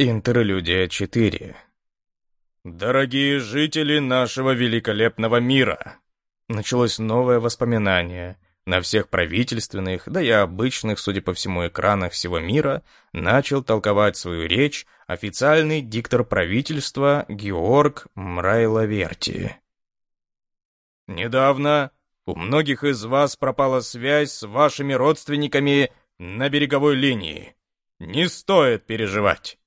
Интерлюдия 4 «Дорогие жители нашего великолепного мира!» Началось новое воспоминание. На всех правительственных, да и обычных, судя по всему, экранах всего мира начал толковать свою речь официальный диктор правительства Георг Мрайловерти. «Недавно у многих из вас пропала связь с вашими родственниками на береговой линии. Не стоит переживать.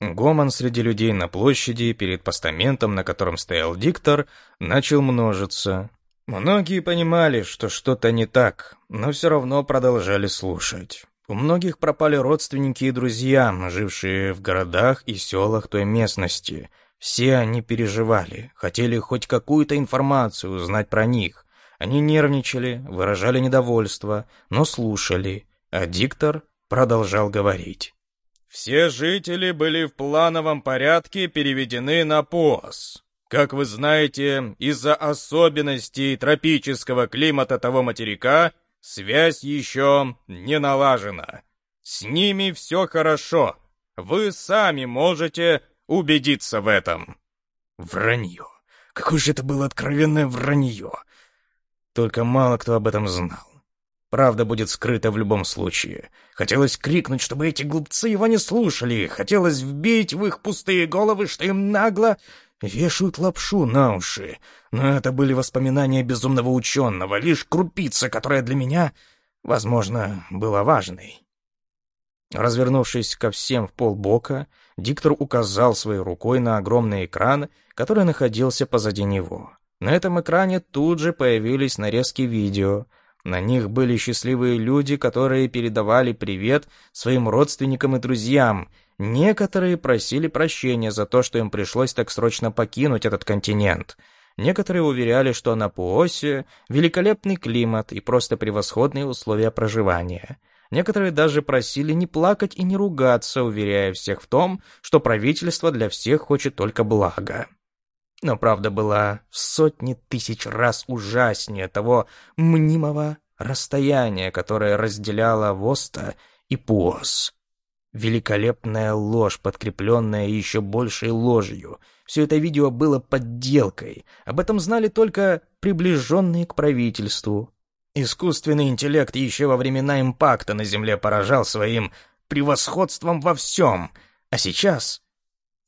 Гомон среди людей на площади перед постаментом, на котором стоял диктор, начал множиться. Многие понимали, что что-то не так, но все равно продолжали слушать. У многих пропали родственники и друзья, жившие в городах и селах той местности. Все они переживали, хотели хоть какую-то информацию узнать про них. Они нервничали, выражали недовольство, но слушали, а диктор продолжал говорить. Все жители были в плановом порядке переведены на ПОС. Как вы знаете, из-за особенностей тропического климата того материка связь еще не налажена. С ними все хорошо. Вы сами можете убедиться в этом. Вранье. Какое же это было откровенное вранье. Только мало кто об этом знал. Правда будет скрыта в любом случае. Хотелось крикнуть, чтобы эти глупцы его не слушали. Хотелось вбить в их пустые головы, что им нагло вешают лапшу на уши. Но это были воспоминания безумного ученого, лишь крупица, которая для меня, возможно, была важной. Развернувшись ко всем в полбока, диктор указал своей рукой на огромный экран, который находился позади него. На этом экране тут же появились нарезки видео — на них были счастливые люди, которые передавали привет своим родственникам и друзьям. Некоторые просили прощения за то, что им пришлось так срочно покинуть этот континент. Некоторые уверяли, что на Пуосе великолепный климат и просто превосходные условия проживания. Некоторые даже просили не плакать и не ругаться, уверяя всех в том, что правительство для всех хочет только блага. Но правда была в сотни тысяч раз ужаснее того мнимого расстояния, которое разделяло Воста и Пуос. Великолепная ложь, подкрепленная еще большей ложью. Все это видео было подделкой. Об этом знали только приближенные к правительству. Искусственный интеллект еще во времена импакта на Земле поражал своим превосходством во всем. А сейчас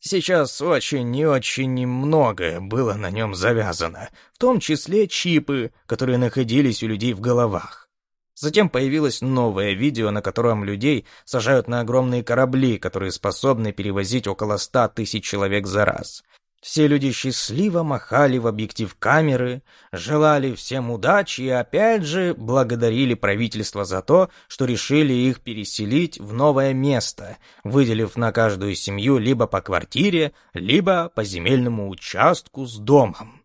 Сейчас очень и очень многое было на нем завязано, в том числе чипы, которые находились у людей в головах. Затем появилось новое видео, на котором людей сажают на огромные корабли, которые способны перевозить около ста тысяч человек за раз. Все люди счастливо махали в объектив камеры, желали всем удачи и опять же благодарили правительство за то, что решили их переселить в новое место, выделив на каждую семью либо по квартире, либо по земельному участку с домом.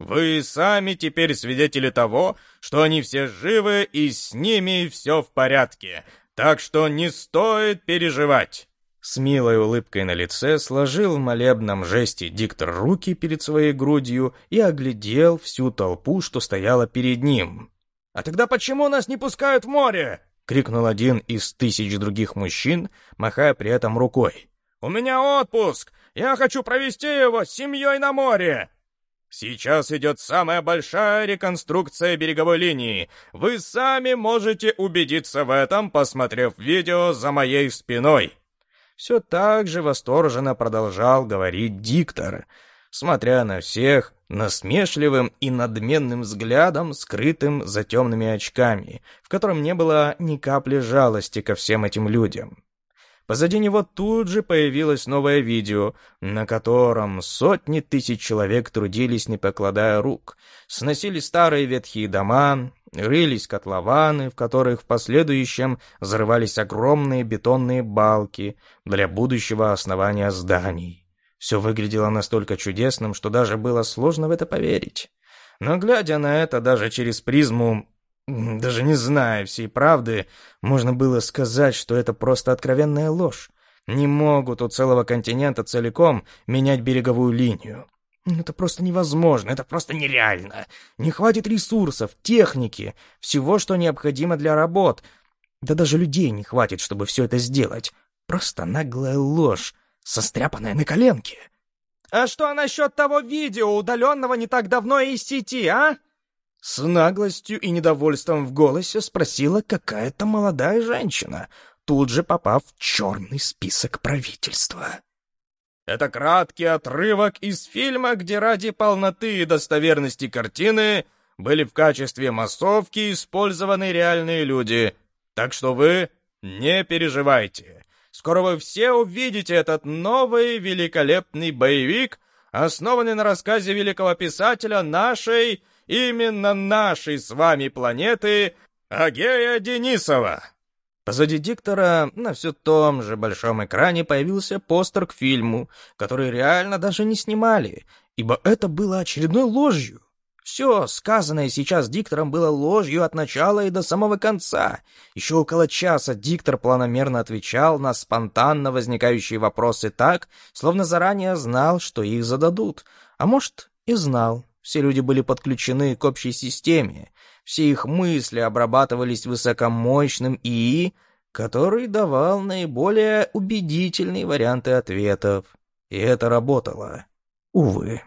Вы сами теперь свидетели того, что они все живы и с ними все в порядке, так что не стоит переживать. С милой улыбкой на лице сложил в молебном жесте диктор руки перед своей грудью и оглядел всю толпу, что стояла перед ним. «А тогда почему нас не пускают в море?» — крикнул один из тысяч других мужчин, махая при этом рукой. «У меня отпуск! Я хочу провести его с семьей на море!» Сейчас идет самая большая реконструкция береговой линии. Вы сами можете убедиться в этом, посмотрев видео за моей спиной все так же восторженно продолжал говорить диктор, смотря на всех насмешливым и надменным взглядом, скрытым за темными очками, в котором не было ни капли жалости ко всем этим людям. Позади него тут же появилось новое видео, на котором сотни тысяч человек трудились, не покладая рук, сносили старые ветхие дома, рылись котлованы, в которых в последующем взрывались огромные бетонные балки для будущего основания зданий. Все выглядело настолько чудесным, что даже было сложно в это поверить. Но глядя на это даже через призму, даже не зная всей правды, можно было сказать, что это просто откровенная ложь. Не могут у целого континента целиком менять береговую линию. Это просто невозможно, это просто нереально. Не хватит ресурсов, техники, всего, что необходимо для работ. Да даже людей не хватит, чтобы все это сделать. Просто наглая ложь, состряпанная на коленке. «А что насчет того видео, удаленного не так давно из сети, а?» С наглостью и недовольством в голосе спросила какая-то молодая женщина, тут же попав в черный список правительства. Это краткий отрывок из фильма, где ради полноты и достоверности картины были в качестве массовки использованы реальные люди. Так что вы не переживайте. Скоро вы все увидите этот новый великолепный боевик, основанный на рассказе великого писателя нашей именно нашей с вами планеты Агея Денисова. Позади диктора на все том же большом экране появился постер к фильму, который реально даже не снимали, ибо это было очередной ложью. Все сказанное сейчас диктором было ложью от начала и до самого конца. Еще около часа диктор планомерно отвечал на спонтанно возникающие вопросы так, словно заранее знал, что их зададут. А может, и знал, все люди были подключены к общей системе. Все их мысли обрабатывались высокомощным ИИ, который давал наиболее убедительные варианты ответов. И это работало. Увы.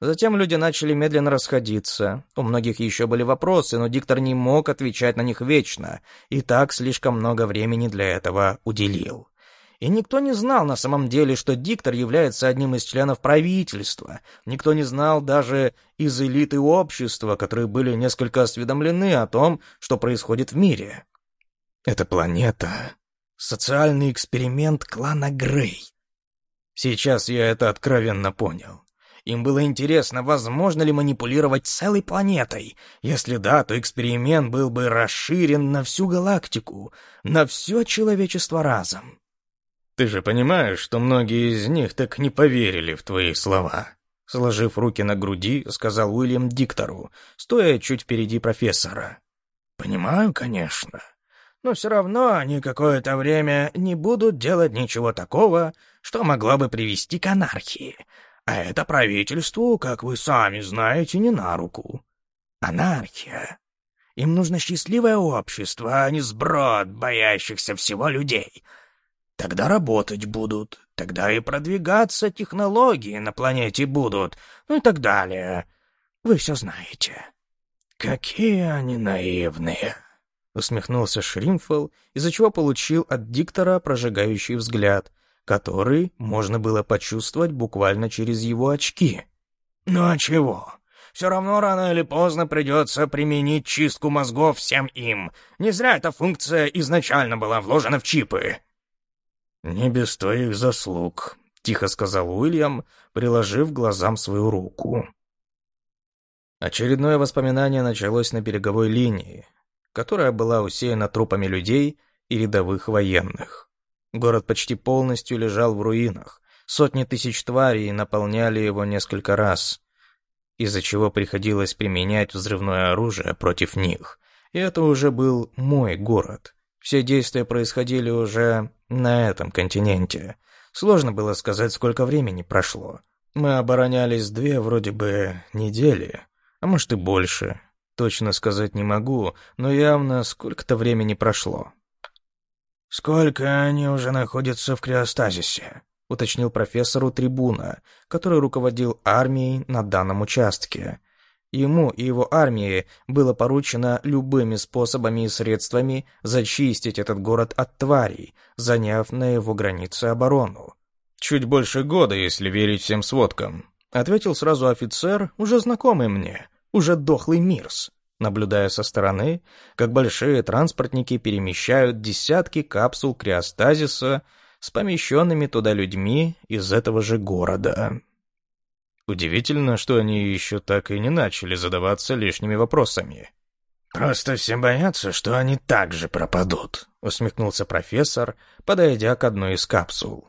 Затем люди начали медленно расходиться. У многих еще были вопросы, но диктор не мог отвечать на них вечно, и так слишком много времени для этого уделил. И никто не знал на самом деле, что диктор является одним из членов правительства. Никто не знал даже из элиты общества, которые были несколько осведомлены о том, что происходит в мире. Эта планета — социальный эксперимент клана Грей. Сейчас я это откровенно понял. Им было интересно, возможно ли манипулировать целой планетой. Если да, то эксперимент был бы расширен на всю галактику, на все человечество разом. Ты же понимаешь, что многие из них так не поверили в твои слова. Сложив руки на груди, сказал Уильям диктору, стоя чуть впереди профессора. «Понимаю, конечно. Но все равно они какое-то время не будут делать ничего такого, что могло бы привести к анархии. А это правительству, как вы сами знаете, не на руку. Анархия. Им нужно счастливое общество, а не сброд боящихся всего людей, Тогда работать будут, тогда и продвигаться технологии на планете будут, ну и так далее. Вы все знаете. Какие они наивные!» Усмехнулся Шримфел, из-за чего получил от диктора прожигающий взгляд, который можно было почувствовать буквально через его очки. «Ну а чего? Все равно рано или поздно придется применить чистку мозгов всем им. Не зря эта функция изначально была вложена в чипы». «Не без твоих заслуг», — тихо сказал Уильям, приложив глазам свою руку. Очередное воспоминание началось на береговой линии, которая была усеяна трупами людей и рядовых военных. Город почти полностью лежал в руинах, сотни тысяч тварей наполняли его несколько раз, из-за чего приходилось применять взрывное оружие против них. И это уже был мой город. Все действия происходили уже на этом континенте. Сложно было сказать, сколько времени прошло. Мы оборонялись две вроде бы недели, а может и больше. Точно сказать не могу, но явно сколько-то времени прошло. «Сколько они уже находятся в криостазисе?» — уточнил профессор у трибуна, который руководил армией на данном участке. Ему и его армии было поручено любыми способами и средствами зачистить этот город от тварей, заняв на его границе оборону. «Чуть больше года, если верить всем сводкам», — ответил сразу офицер, уже знакомый мне, уже дохлый Мирс, наблюдая со стороны, как большие транспортники перемещают десятки капсул криостазиса с помещенными туда людьми из этого же города. Удивительно, что они еще так и не начали задаваться лишними вопросами. «Просто все боятся, что они также пропадут», — усмехнулся профессор, подойдя к одной из капсул.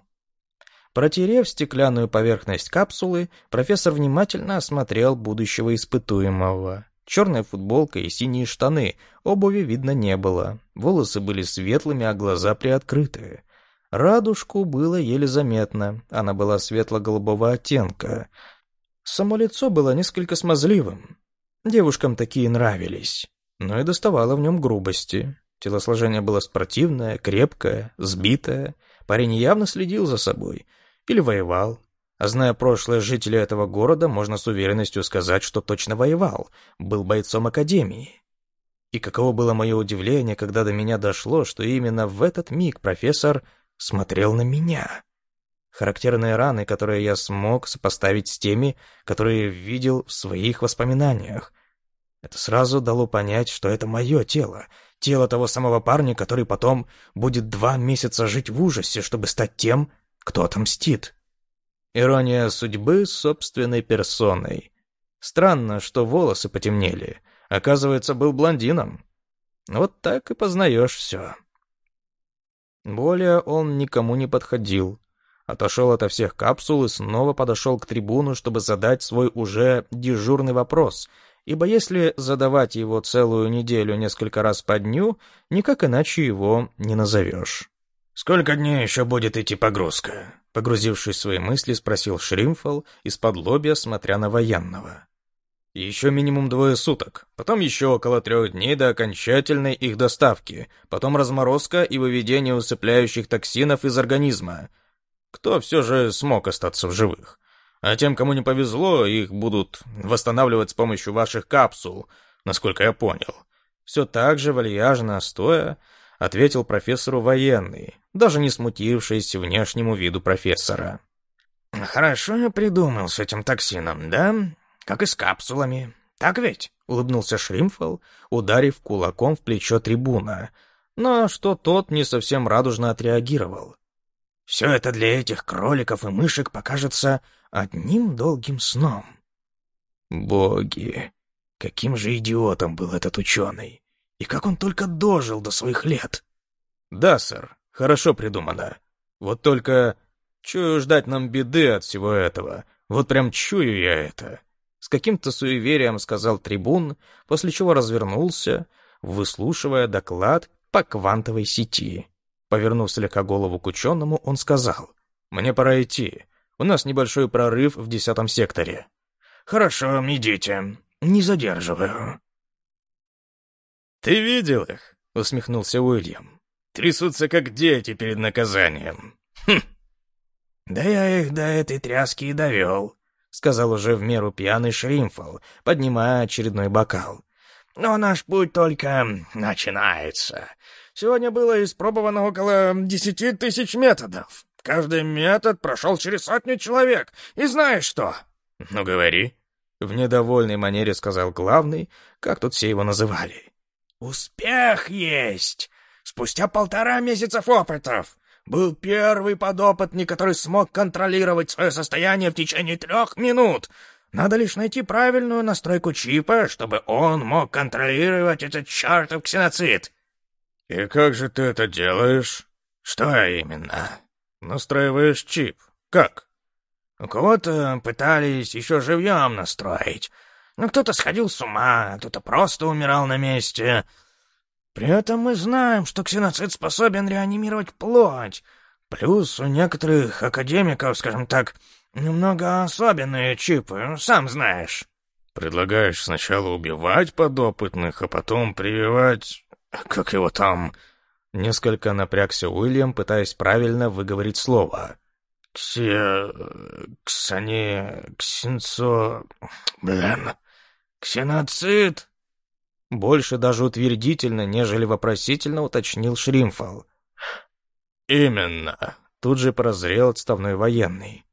Протерев стеклянную поверхность капсулы, профессор внимательно осмотрел будущего испытуемого. Черная футболка и синие штаны, обуви видно не было. Волосы были светлыми, а глаза приоткрыты. Радужку было еле заметно, она была светло-голубого оттенка, Само лицо было несколько смазливым. Девушкам такие нравились, но и доставало в нем грубости. Телосложение было спортивное, крепкое, сбитое, Парень явно следил за собой. Или воевал. А зная прошлое жителя этого города, можно с уверенностью сказать, что точно воевал. Был бойцом Академии. И каково было мое удивление, когда до меня дошло, что именно в этот миг профессор смотрел на меня. Характерные раны, которые я смог сопоставить с теми, которые видел в своих воспоминаниях. Это сразу дало понять, что это мое тело, тело того самого парня, который потом будет два месяца жить в ужасе, чтобы стать тем, кто отомстит. Ирония судьбы собственной персоной. Странно, что волосы потемнели. Оказывается, был блондином. Вот так и познаешь все. Более он никому не подходил. Отошел ото всех капсул и снова подошел к трибуну, чтобы задать свой уже дежурный вопрос — ибо если задавать его целую неделю несколько раз по дню, никак иначе его не назовешь. «Сколько дней еще будет идти погрузка?» Погрузившись в свои мысли, спросил Шримфол из-под лобья, смотря на военного. «Еще минимум двое суток, потом еще около трех дней до окончательной их доставки, потом разморозка и выведение усыпляющих токсинов из организма. Кто все же смог остаться в живых? А тем, кому не повезло, их будут восстанавливать с помощью ваших капсул, насколько я понял. Все так же вальяжно стоя, ответил профессору военный, даже не смутившись внешнему виду профессора. «Хорошо я придумал с этим токсином, да? Как и с капсулами. Так ведь?» — улыбнулся Шримфол, ударив кулаком в плечо трибуна, но что тот не совсем радужно отреагировал. «Все это для этих кроликов и мышек покажется одним долгим сном. Боги, каким же идиотом был этот ученый! И как он только дожил до своих лет! Да, сэр, хорошо придумано. Вот только чую ждать нам беды от всего этого. Вот прям чую я это. С каким-то суеверием сказал трибун, после чего развернулся, выслушивая доклад по квантовой сети. Повернув слегка голову к ученому, он сказал, «Мне пора идти. У нас небольшой прорыв в десятом секторе». «Хорошо, идите. Не задерживаю». «Ты видел их?» — усмехнулся Уильям. «Трясутся, как дети перед наказанием». Хм. «Да я их до этой тряски и довел», — сказал уже в меру пьяный Шримфол, поднимая очередной бокал. «Но наш путь только начинается. Сегодня было испробовано около десяти тысяч методов. Каждый метод прошел через сотню человек. И знаешь что?» «Ну, говори». В недовольной манере сказал главный, как тут все его называли. «Успех есть! Спустя полтора месяцев опытов был первый подопытный, который смог контролировать свое состояние в течение трех минут. Надо лишь найти правильную настройку чипа, чтобы он мог контролировать этот чертов ксеноцид». «И как же ты это делаешь?» «Что именно?» Настраиваешь чип. Как? У кого-то пытались еще живьем настроить. Но кто-то сходил с ума, кто-то просто умирал на месте. При этом мы знаем, что ксеноцид способен реанимировать плоть. Плюс у некоторых академиков, скажем так, немного особенные чипы, сам знаешь. Предлагаешь сначала убивать подопытных, а потом прививать... Как его там... Несколько напрягся Уильям, пытаясь правильно выговорить слово. «Ксе... ксане... ксенцо... блин... ксеноцид?» Больше даже утвердительно, нежели вопросительно уточнил Шримфал. «Именно», — тут же прозрел отставной военный.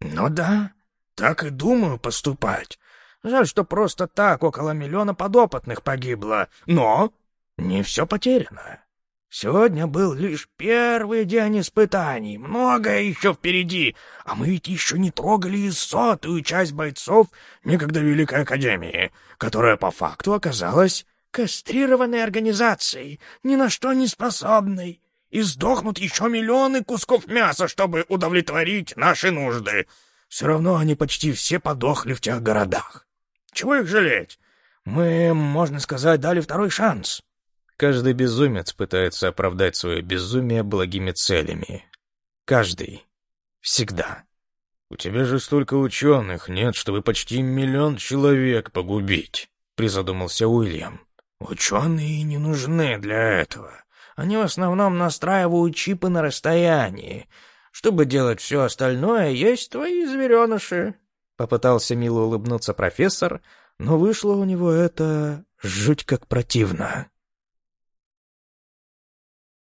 «Ну да, так и думаю поступать. Жаль, что просто так около миллиона подопытных погибло, но не все потеряно. Сегодня был лишь первый день испытаний, многое еще впереди, а мы ведь еще не трогали и сотую часть бойцов некогда Великой Академии, которая по факту оказалась кастрированной организацией, ни на что не способной, и сдохнут еще миллионы кусков мяса, чтобы удовлетворить наши нужды. Все равно они почти все подохли в тех городах. Чего их жалеть? Мы, можно сказать, дали второй шанс. Каждый безумец пытается оправдать свое безумие благими целями. Каждый. Всегда. «У тебя же столько ученых, нет, чтобы почти миллион человек погубить», — призадумался Уильям. «Ученые не нужны для этого. Они в основном настраивают чипы на расстоянии. Чтобы делать все остальное, есть твои звереныши». Попытался мило улыбнуться профессор, но вышло у него это жуть как противно.